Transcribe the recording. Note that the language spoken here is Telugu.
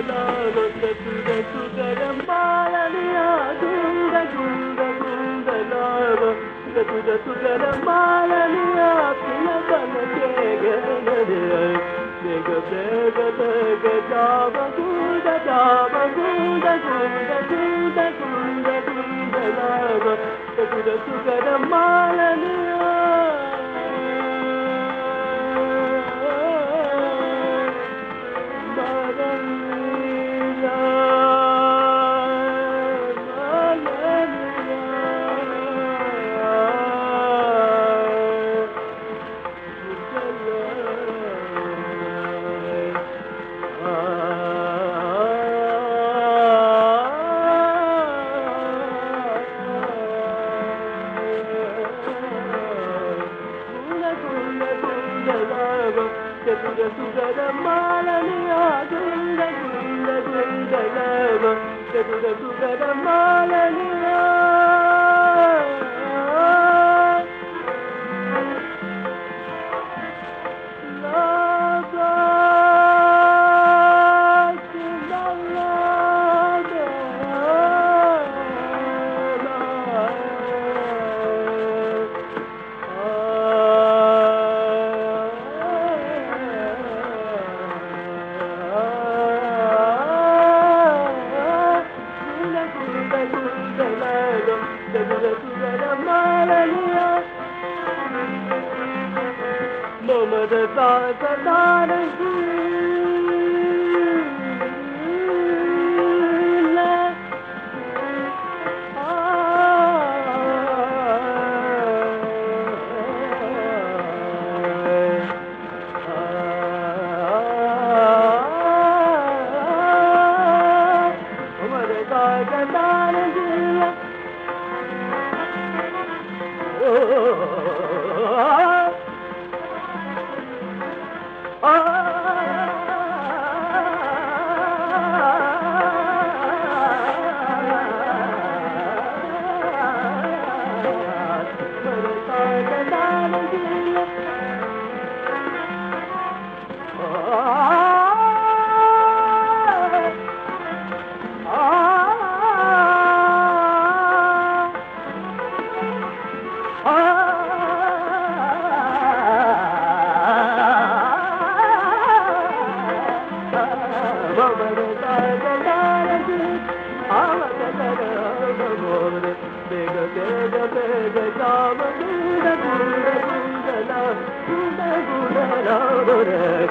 సదా ఒక సుర సుతరం బాలని గుంద గుంద గుందలావ సుర సుతరం బాలని ఆపిన ಬೇಗ ಬೇಗ ಬೇಗ ಜಾವ ಗುಂದ ಜಾವ ಗುಂದ ಗುಂದ ಗುಂದ ಗುಂದ ಗುಂದಲಾವ ಸುರ ಸುತರ ಮಾಲನೆಯ మాలని గుండ గుండ గుండలవ చతుర Mama the thought that لا برك